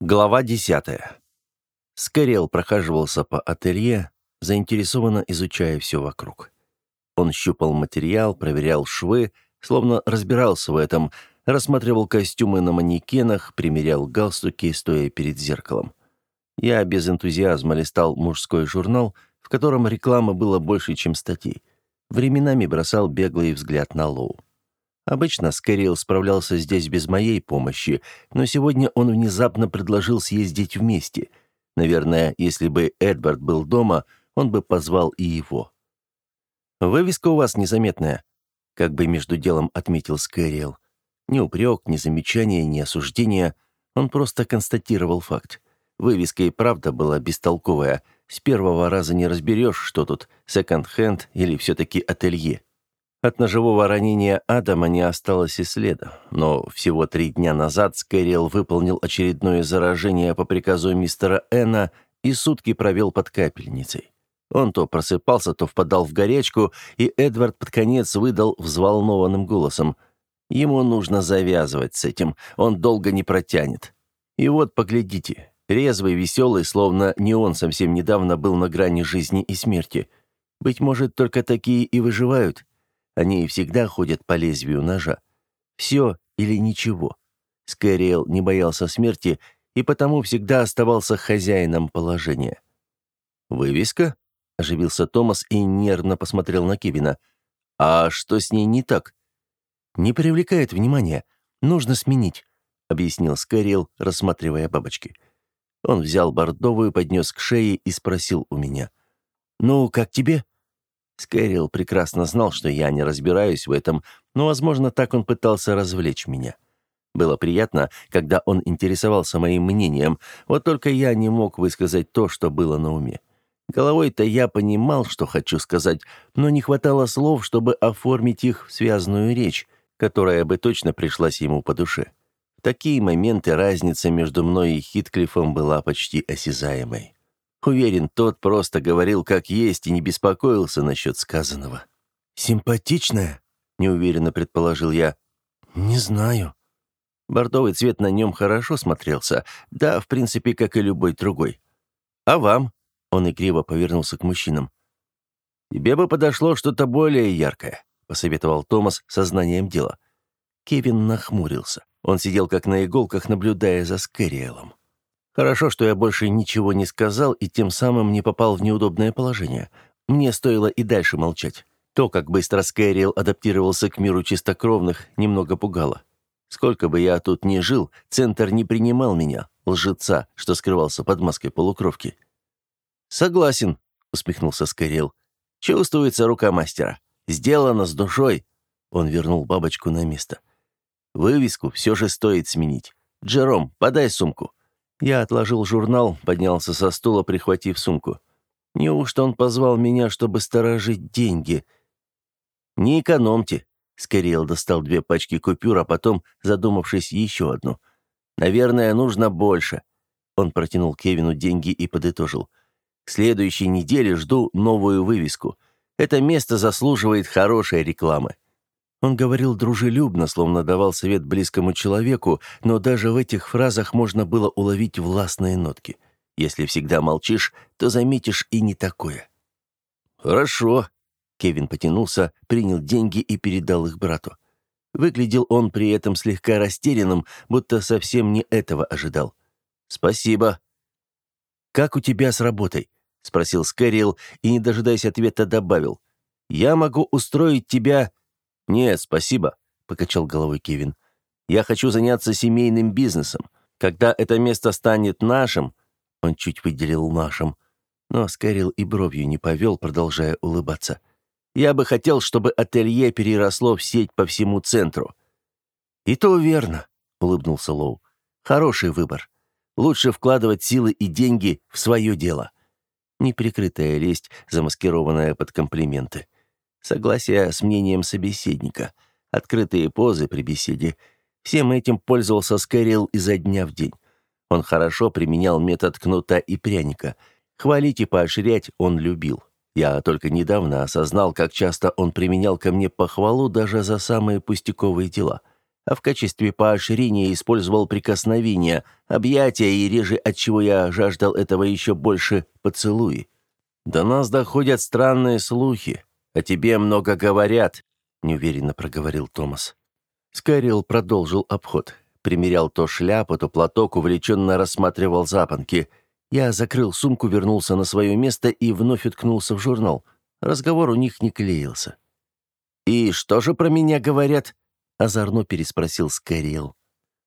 Глава десятая. Скорел прохаживался по ателье, заинтересованно изучая все вокруг. Он щупал материал, проверял швы, словно разбирался в этом, рассматривал костюмы на манекенах, примерял галстуки, стоя перед зеркалом. Я без энтузиазма листал мужской журнал, в котором рекламы было больше, чем статей. Временами бросал беглый взгляд на Лоу. Обычно Скэрилл справлялся здесь без моей помощи, но сегодня он внезапно предложил съездить вместе. Наверное, если бы Эдвард был дома, он бы позвал и его. «Вывеска у вас незаметная», — как бы между делом отметил Скэрилл. Ни упрек, ни замечание, ни осуждение. Он просто констатировал факт. Вывеска и правда была бестолковая. С первого раза не разберешь, что тут, секонд-хенд или все-таки ателье. От ножевого ранения Адама не осталось и следа, но всего три дня назад Скэрилл выполнил очередное заражение по приказу мистера Эна и сутки провел под капельницей. Он то просыпался, то впадал в горячку, и Эдвард под конец выдал взволнованным голосом. Ему нужно завязывать с этим, он долго не протянет. И вот, поглядите, резвый, веселый, словно не он совсем недавно был на грани жизни и смерти. Быть может, только такие и выживают. Они всегда ходят по лезвию ножа. Все или ничего. Скэриэл не боялся смерти и потому всегда оставался хозяином положения. «Вывеска?» — оживился Томас и нервно посмотрел на Кевина. «А что с ней не так?» «Не привлекает внимания. Нужно сменить», — объяснил Скэриэл, рассматривая бабочки. Он взял бордовую, поднес к шее и спросил у меня. «Ну, как тебе?» Скэрилл прекрасно знал, что я не разбираюсь в этом, но, возможно, так он пытался развлечь меня. Было приятно, когда он интересовался моим мнением, вот только я не мог высказать то, что было на уме. Головой-то я понимал, что хочу сказать, но не хватало слов, чтобы оформить их в связанную речь, которая бы точно пришлась ему по душе. В такие моменты разница между мной и Хитклифом была почти осязаемой. Уверен, тот просто говорил как есть и не беспокоился насчет сказанного. «Симпатичная?» — неуверенно предположил я. «Не знаю». Бордовый цвет на нем хорошо смотрелся, да, в принципе, как и любой другой. «А вам?» — он игриво повернулся к мужчинам. «Тебе бы подошло что-то более яркое», — посоветовал Томас со знанием дела. Кевин нахмурился. Он сидел как на иголках, наблюдая за Скэриэлом. Хорошо, что я больше ничего не сказал и тем самым не попал в неудобное положение. Мне стоило и дальше молчать. То, как быстро Скэриэл адаптировался к миру чистокровных, немного пугало. Сколько бы я тут ни жил, Центр не принимал меня, лжеца, что скрывался под маской полукровки. «Согласен», — усмехнулся Скэриэл. «Чувствуется рука мастера. Сделано с душой». Он вернул бабочку на место. «Вывеску все же стоит сменить. Джером, подай сумку». Я отложил журнал, поднялся со стула, прихватив сумку. Неужто он позвал меня, чтобы сторожить деньги? Не экономьте. Скорел достал две пачки купюр, а потом, задумавшись, еще одну. Наверное, нужно больше. Он протянул Кевину деньги и подытожил. К следующей неделе жду новую вывеску. Это место заслуживает хорошей рекламы. Он говорил дружелюбно, словно давал совет близкому человеку, но даже в этих фразах можно было уловить властные нотки. Если всегда молчишь, то заметишь и не такое. «Хорошо». Кевин потянулся, принял деньги и передал их брату. Выглядел он при этом слегка растерянным, будто совсем не этого ожидал. «Спасибо». «Как у тебя с работой?» — спросил Скэрилл и, не дожидаясь ответа, добавил. «Я могу устроить тебя «Нет, спасибо», — покачал головой Кевин. «Я хочу заняться семейным бизнесом. Когда это место станет нашим...» Он чуть выделил «нашим», но Скэрилл и бровью не повел, продолжая улыбаться. «Я бы хотел, чтобы ателье переросло в сеть по всему центру». «И то верно», — улыбнулся Лоу. «Хороший выбор. Лучше вкладывать силы и деньги в свое дело». Неприкрытая лесть, замаскированная под комплименты согласие с мнением собеседника, открытые позы при беседе. Всем этим пользовался Скэрилл изо дня в день. Он хорошо применял метод кнута и пряника. Хвалить и поощрять он любил. Я только недавно осознал, как часто он применял ко мне похвалу даже за самые пустяковые дела. а в качестве поощрения использовал прикосновения, объятия и реже, от чего я жаждал этого еще больше, поцелуи. До нас доходят странные слухи. О тебе много говорят, неуверенно проговорил Томас. Скайрилл продолжил обход. Примерял то шляпу, то платок, увлеченно рассматривал запонки. Я закрыл сумку, вернулся на свое место и вновь уткнулся в журнал. Разговор у них не клеился. «И что же про меня говорят?» — озорно переспросил Скайрилл.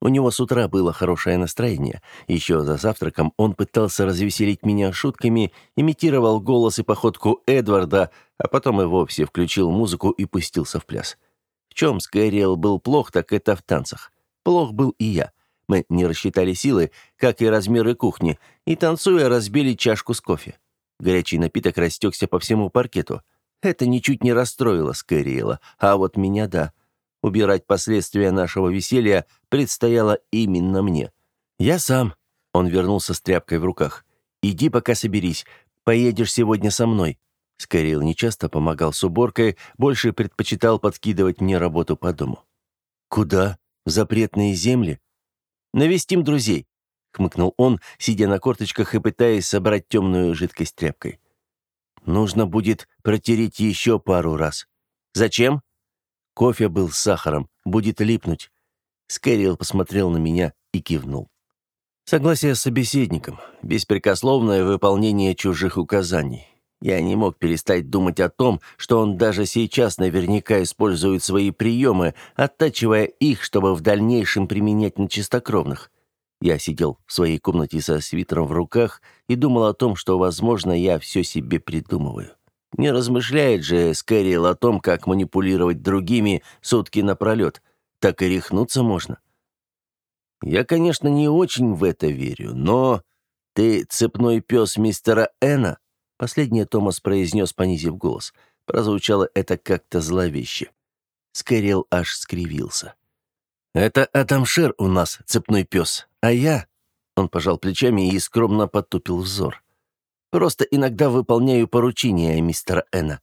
У него с утра было хорошее настроение. Еще за завтраком он пытался развеселить меня шутками, имитировал голос и походку Эдварда, а потом и вовсе включил музыку и пустился в пляс. В чем Скайриэл был плох, так это в танцах. Плох был и я. Мы не рассчитали силы, как и размеры кухни, и, танцуя, разбили чашку с кофе. Горячий напиток растекся по всему паркету. Это ничуть не расстроило Скайриэла, а вот меня — да. Убирать последствия нашего веселья предстояло именно мне. «Я сам», — он вернулся с тряпкой в руках. «Иди пока соберись. Поедешь сегодня со мной». Скорил нечасто помогал с уборкой, больше предпочитал подкидывать мне работу по дому. «Куда? В запретные земли?» «Навестим друзей», — хмыкнул он, сидя на корточках и пытаясь собрать темную жидкость тряпкой. «Нужно будет протереть еще пару раз». «Зачем?» Кофе был с сахаром, будет липнуть. Скэрилл посмотрел на меня и кивнул. Согласие с собеседником, беспрекословное выполнение чужих указаний. Я не мог перестать думать о том, что он даже сейчас наверняка использует свои приемы, оттачивая их, чтобы в дальнейшем применять на чистокровных. Я сидел в своей комнате со свитером в руках и думал о том, что, возможно, я все себе придумываю. Не размышляет же Скэрилл о том, как манипулировать другими сутки напролет. Так и рехнуться можно. Я, конечно, не очень в это верю, но... Ты цепной пес мистера Эна? Последнее Томас произнес, понизив голос. Прозвучало это как-то зловеще. Скэрилл аж скривился. «Это Атамшер у нас, цепной пес, а я...» Он пожал плечами и скромно потупил взор. Просто иногда выполняю поручения мистера Эна».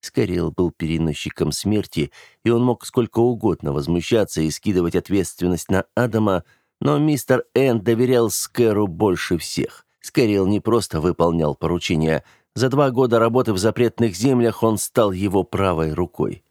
Скорил был переносчиком смерти, и он мог сколько угодно возмущаться и скидывать ответственность на Адама, но мистер Эн доверял Скэру больше всех. Скэрилл не просто выполнял поручения. За два года работы в запретных землях он стал его правой рукой.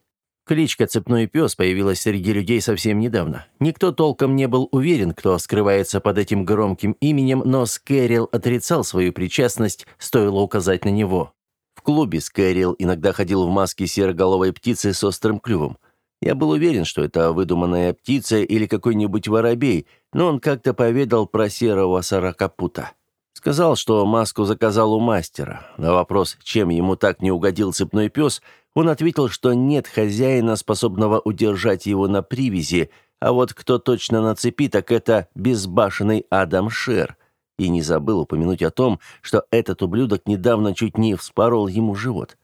Кличка «Цепной пес» появилась среди людей совсем недавно. Никто толком не был уверен, кто скрывается под этим громким именем, но Скэрилл отрицал свою причастность, стоило указать на него. В клубе Скэрилл иногда ходил в маске сероголовой птицы с острым клювом. Я был уверен, что это выдуманная птица или какой-нибудь воробей, но он как-то поведал про серого сорокопута. Сказал, что маску заказал у мастера. На вопрос, чем ему так не угодил цепной пес – он ответил, что нет хозяина, способного удержать его на привязи, а вот кто точно на цепи, так это безбашенный Адам Шер. И не забыл упомянуть о том, что этот ублюдок недавно чуть не вспорол ему живот.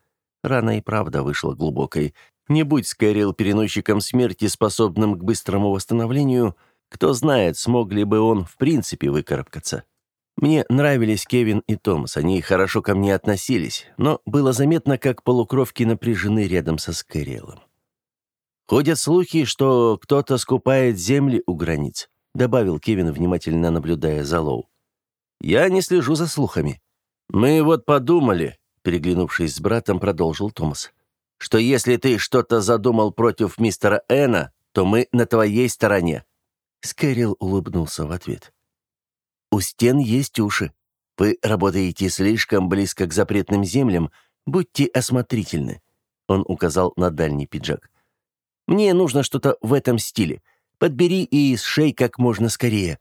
Рана и правда вышла глубокой. Не будь Скайрилл переносчиком смерти, способным к быстрому восстановлению, кто знает, смог ли бы он в принципе выкарабкаться. Мне нравились Кевин и Томас, они хорошо ко мне относились, но было заметно, как полукровки напряжены рядом со Скэриэлом. «Ходят слухи, что кто-то скупает земли у границ», добавил Кевин, внимательно наблюдая за Лоу. «Я не слежу за слухами». «Мы вот подумали», переглянувшись с братом, продолжил Томас, «что если ты что-то задумал против мистера Эна, то мы на твоей стороне». Скэрилл улыбнулся в ответ. У стен есть уши. Вы работаете слишком близко к запретным землям. Будьте осмотрительны». Он указал на дальний пиджак. «Мне нужно что-то в этом стиле. Подбери и сшей как можно скорее».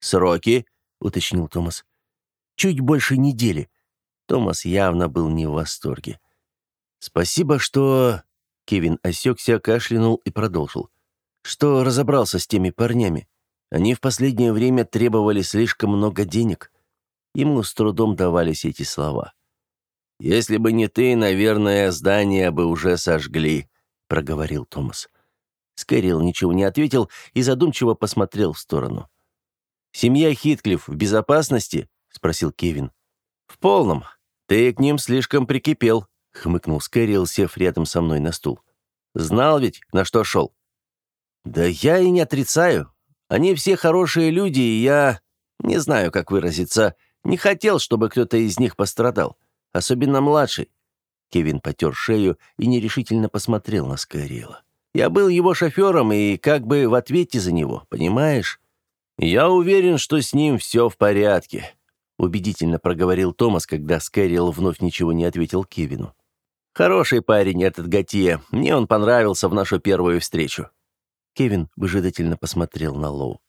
«Сроки?» — уточнил Томас. «Чуть больше недели». Томас явно был не в восторге. «Спасибо, что...» Кевин осекся, кашлянул и продолжил. «Что разобрался с теми парнями. Они в последнее время требовали слишком много денег. Ему с трудом давались эти слова. «Если бы не ты, наверное, здание бы уже сожгли», — проговорил Томас. Скэрилл ничего не ответил и задумчиво посмотрел в сторону. «Семья Хитклифф в безопасности?» — спросил Кевин. «В полном. Ты к ним слишком прикипел», — хмыкнул Скэрилл, сев рядом со мной на стул. «Знал ведь, на что шел?» Да я и не отрицаю. Они все хорошие люди, и я, не знаю, как выразиться, не хотел, чтобы кто-то из них пострадал, особенно младший. Кевин потер шею и нерешительно посмотрел на Скайриэла. Я был его шофером и как бы в ответе за него, понимаешь? Я уверен, что с ним все в порядке», — убедительно проговорил Томас, когда Скайриэл вновь ничего не ответил Кевину. «Хороший парень этот Готье. Мне он понравился в нашу первую встречу». Кевин выжидательно посмотрел на Лоу.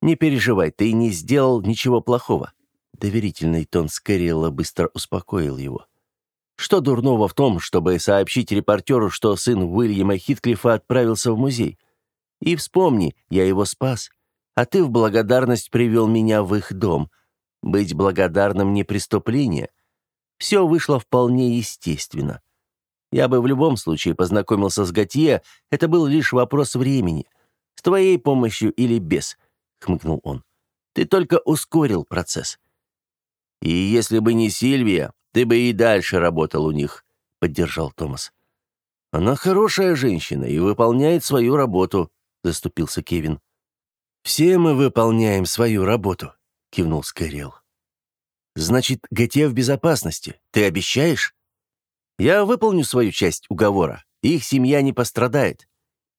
«Не переживай, ты не сделал ничего плохого». Доверительный тон Скайриэла быстро успокоил его. Что дурного в том, чтобы сообщить репортеру, что сын Уильяма Хитклифа отправился в музей? И вспомни, я его спас, а ты в благодарность привел меня в их дом. Быть благодарным не преступление. Все вышло вполне естественно. Я бы в любом случае познакомился с Готье, это был лишь вопрос времени. С твоей помощью или без, — хмыкнул он. Ты только ускорил процесс. И если бы не Сильвия, ты бы и дальше работал у них», — поддержал Томас. «Она хорошая женщина и выполняет свою работу», — заступился Кевин. «Все мы выполняем свою работу», — кивнул Скайрел. «Значит, Готье в безопасности. Ты обещаешь?» «Я выполню свою часть уговора. Их семья не пострадает.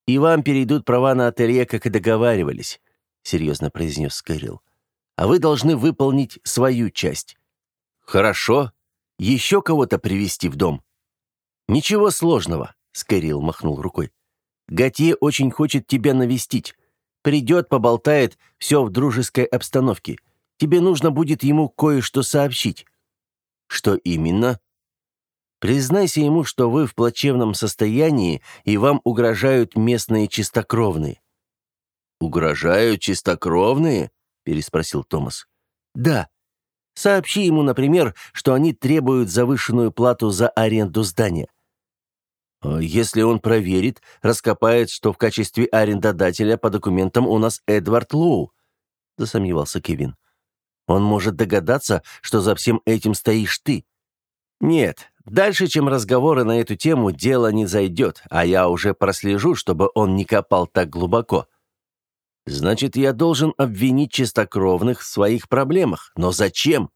И вам перейдут права на ателье, как и договаривались», — серьезно произнес Скайрел. «А вы должны выполнить свою часть». «Хорошо», еще кого-то привести в дом?» «Ничего сложного», — Скэрилл махнул рукой. «Готье очень хочет тебя навестить. Придет, поболтает, все в дружеской обстановке. Тебе нужно будет ему кое-что сообщить». «Что именно?» «Признайся ему, что вы в плачевном состоянии, и вам угрожают местные чистокровные». «Угрожают чистокровные?» — переспросил Томас. «Да. Сообщи ему, например, что они требуют завышенную плату за аренду здания. А если он проверит, раскопает, что в качестве арендодателя по документам у нас Эдвард Лоу, засомневался Кевин. Он может догадаться, что за всем этим стоишь ты. Нет, дальше, чем разговоры на эту тему, дело не зайдет, а я уже прослежу, чтобы он не копал так глубоко. Значит, я должен обвинить чистокровных в своих проблемах. Но зачем?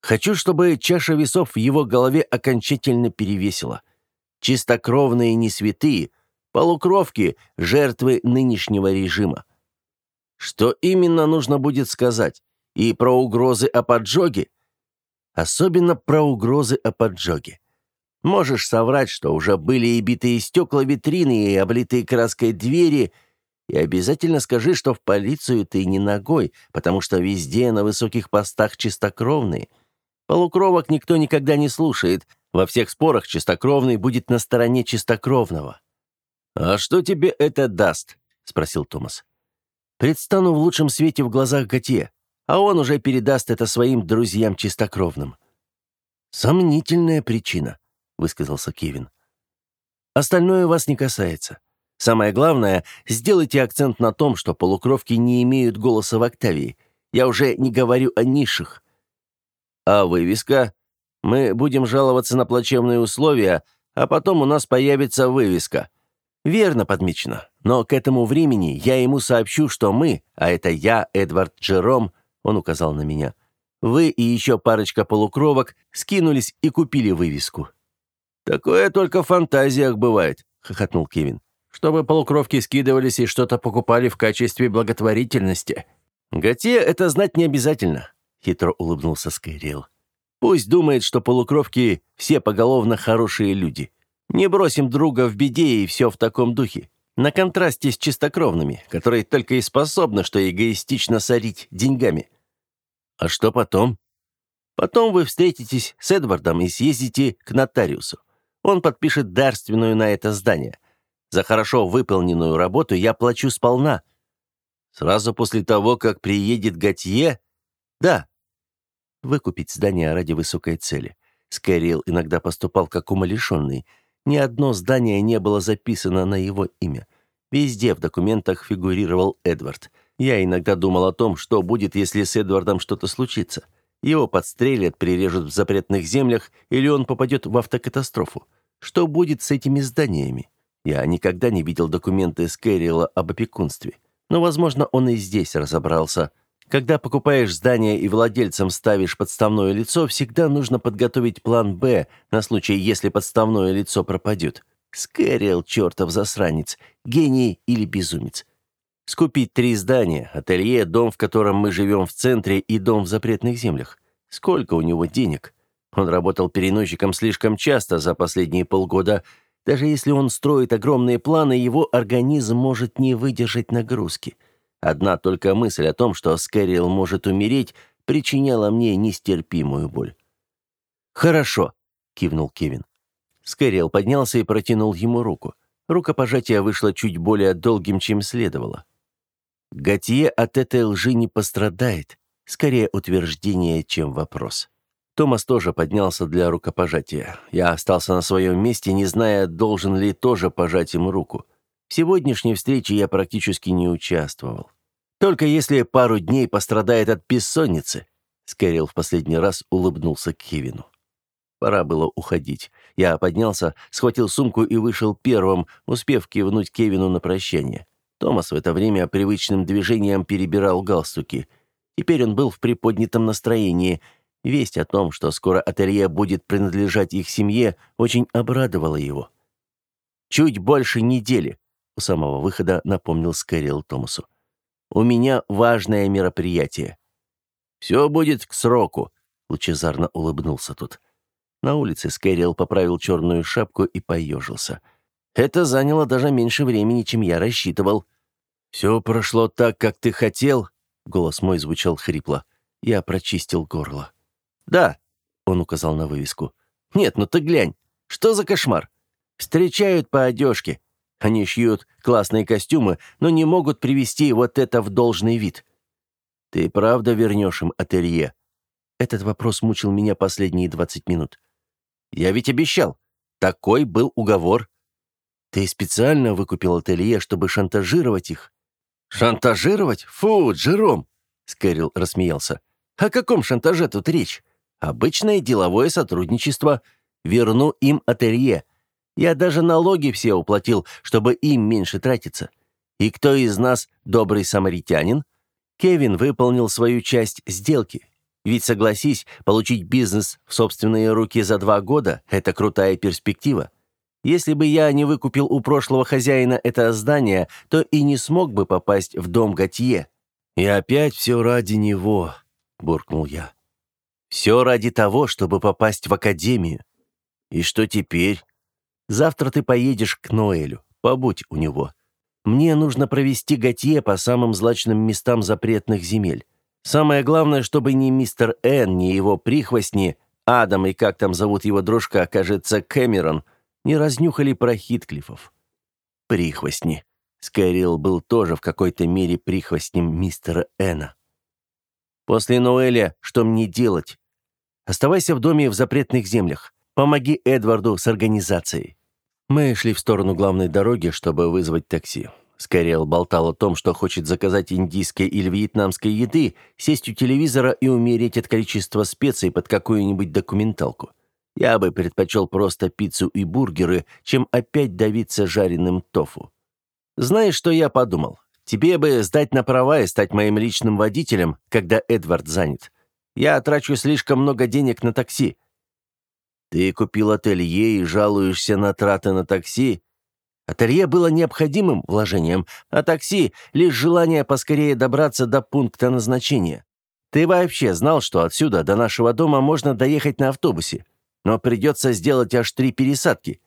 Хочу, чтобы чаша весов в его голове окончательно перевесила. Чистокровные не святые, полукровки — жертвы нынешнего режима. Что именно нужно будет сказать? И про угрозы о поджоге? Особенно про угрозы о поджоге. Можешь соврать, что уже были и битые стекла витрины, и облитые краской двери — и обязательно скажи, что в полицию ты не ногой, потому что везде на высоких постах чистокровные. Полукровок никто никогда не слушает. Во всех спорах чистокровный будет на стороне чистокровного». «А что тебе это даст?» — спросил Томас. «Предстану в лучшем свете в глазах Готье, а он уже передаст это своим друзьям чистокровным». «Сомнительная причина», — высказался Кевин. «Остальное вас не касается. Самое главное, сделайте акцент на том, что полукровки не имеют голоса в октавии. Я уже не говорю о низших. А вывеска? Мы будем жаловаться на плачевные условия, а потом у нас появится вывеска. Верно подмечено. Но к этому времени я ему сообщу, что мы, а это я, Эдвард Джером, он указал на меня, вы и еще парочка полукровок скинулись и купили вывеску. «Такое только в фантазиях бывает», — хохотнул Кевин чтобы полукровки скидывались и что-то покупали в качестве благотворительности. Готье это знать не обязательно, хитро улыбнулся Скайрил. Пусть думает, что полукровки все поголовно хорошие люди. Не бросим друга в беде и все в таком духе. На контрасте с чистокровными, которые только и способны, что эгоистично сорить деньгами. А что потом? Потом вы встретитесь с Эдвардом и съездите к нотариусу. Он подпишет дарственную на это здание. За хорошо выполненную работу я плачу сполна. Сразу после того, как приедет Готье? Да. Выкупить здание ради высокой цели. Скайрилл иногда поступал как умалишенный. Ни одно здание не было записано на его имя. Везде в документах фигурировал Эдвард. Я иногда думал о том, что будет, если с Эдвардом что-то случится. Его подстрелят, прирежут в запретных землях, или он попадет в автокатастрофу. Что будет с этими зданиями? Я никогда не видел документы Скэрилла об опекунстве. Но, возможно, он и здесь разобрался. Когда покупаешь здание и владельцам ставишь подставное лицо, всегда нужно подготовить план «Б» на случай, если подставное лицо пропадет. Скэрилл, чертов засранец, гений или безумец. Скупить три здания, ателье, дом, в котором мы живем в центре, и дом в запретных землях. Сколько у него денег? Он работал переносчиком слишком часто за последние полгода. Даже если он строит огромные планы, его организм может не выдержать нагрузки. Одна только мысль о том, что Скэрилл может умереть, причиняла мне нестерпимую боль. «Хорошо», — кивнул Кевин. Скэрилл поднялся и протянул ему руку. Рукопожатие вышло чуть более долгим, чем следовало. Готье от этой лжи не пострадает. Скорее утверждение, чем вопрос. Томас тоже поднялся для рукопожатия. Я остался на своем месте, не зная, должен ли тоже пожать ему руку. В сегодняшней встрече я практически не участвовал. Только если пару дней пострадает от бессонницы. Скэрилл в последний раз улыбнулся Кевину. Пора было уходить. Я поднялся, схватил сумку и вышел первым, успев кивнуть Кевину на прощание. Томас в это время привычным движением перебирал галстуки. Теперь он был в приподнятом настроении – Весть о том, что скоро ателье будет принадлежать их семье, очень обрадовала его. «Чуть больше недели», — у самого выхода напомнил Скэрилл Томасу. «У меня важное мероприятие». «Все будет к сроку», — лучезарно улыбнулся тот. На улице Скэрилл поправил черную шапку и поежился. «Это заняло даже меньше времени, чем я рассчитывал». «Все прошло так, как ты хотел?» — голос мой звучал хрипло. Я прочистил горло. «Да», — он указал на вывеску. «Нет, ну ты глянь, что за кошмар? Встречают по одежке. Они шьют классные костюмы, но не могут привести вот это в должный вид. Ты правда вернешь им ателье?» Этот вопрос мучил меня последние двадцать минут. «Я ведь обещал. Такой был уговор». «Ты специально выкупил ателье, чтобы шантажировать их?» «Шантажировать? Фу, Джером!» — Скэрилл рассмеялся. «О каком шантаже тут речь? Обычное деловое сотрудничество. Верну им ателье. Я даже налоги все уплатил, чтобы им меньше тратиться. И кто из нас добрый самаритянин? Кевин выполнил свою часть сделки. Ведь, согласись, получить бизнес в собственные руки за два года – это крутая перспектива. Если бы я не выкупил у прошлого хозяина это здание, то и не смог бы попасть в дом Готье. «И опять все ради него», – буркнул я. Все ради того, чтобы попасть в академию. И что теперь? Завтра ты поедешь к Ноэлю. Побудь у него. Мне нужно провести Готье по самым злачным местам запретных земель. Самое главное, чтобы ни мистер Н, ни его прихвостни, Адам и как там зовут его дружка, кажется, Кэмерон, не разнюхали про Хитклифов. Прихвостни. Скайрилл был тоже в какой-то мере прихвостнем мистера Эна. После Ноэля что мне делать? Оставайся в доме в запретных землях. Помоги Эдварду с организацией». Мы шли в сторону главной дороги, чтобы вызвать такси. Скайрелл болтал о том, что хочет заказать индийской или вьетнамской еды, сесть у телевизора и умереть от количества специй под какую-нибудь документалку. Я бы предпочел просто пиццу и бургеры, чем опять давиться жареным тофу. Знаешь, что я подумал? Тебе бы сдать на права и стать моим личным водителем, когда Эдвард занят. Я трачу слишком много денег на такси». «Ты купил ателье и жалуешься на траты на такси?» Ателье было необходимым вложением, а такси — лишь желание поскорее добраться до пункта назначения. Ты вообще знал, что отсюда до нашего дома можно доехать на автобусе, но придется сделать аж три пересадки.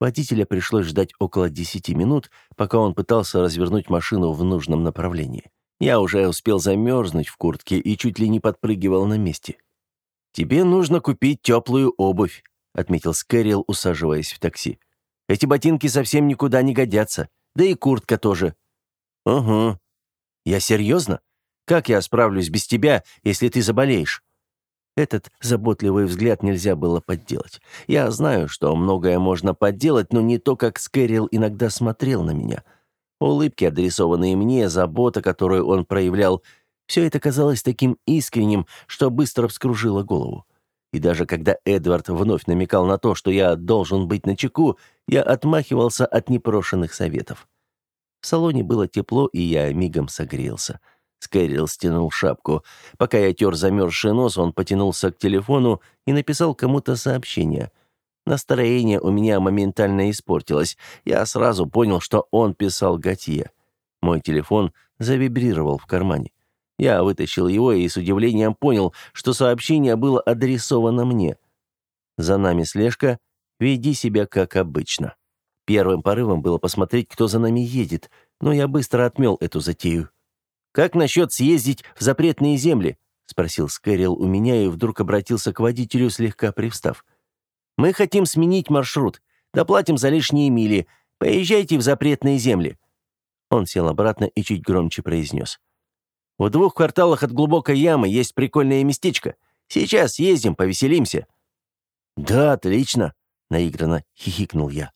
Водителя пришлось ждать около десяти минут, пока он пытался развернуть машину в нужном направлении. Я уже успел замерзнуть в куртке и чуть ли не подпрыгивал на месте. «Тебе нужно купить теплую обувь», — отметил Скэрилл, усаживаясь в такси. «Эти ботинки совсем никуда не годятся, да и куртка тоже». «Угу». «Я серьезно? Как я справлюсь без тебя, если ты заболеешь?» Этот заботливый взгляд нельзя было подделать. Я знаю, что многое можно подделать, но не то, как Скэрилл иногда смотрел на меня — Улыбки, адресованные мне, забота, которую он проявлял, все это казалось таким искренним, что быстро вскружило голову. И даже когда Эдвард вновь намекал на то, что я должен быть начеку, я отмахивался от непрошенных советов. В салоне было тепло, и я мигом согрелся. Скэрилл стянул шапку. Пока я тер замерзший нос, он потянулся к телефону и написал кому-то сообщение. Настроение у меня моментально испортилось. Я сразу понял, что он писал Готье. Мой телефон завибрировал в кармане. Я вытащил его и с удивлением понял, что сообщение было адресовано мне. «За нами слежка. Веди себя как обычно». Первым порывом было посмотреть, кто за нами едет, но я быстро отмел эту затею. «Как насчет съездить в запретные земли?» — спросил Скэрилл у меня и вдруг обратился к водителю, слегка привстав. «Мы хотим сменить маршрут. Доплатим за лишние мили. Поезжайте в запретные земли». Он сел обратно и чуть громче произнес. В двух кварталах от глубокой ямы есть прикольное местечко. Сейчас ездим, повеселимся». «Да, отлично», — наигранно хихикнул я.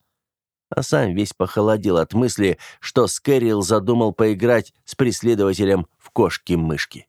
А сам весь похолодел от мысли, что Скэрилл задумал поиграть с преследователем в кошки-мышки.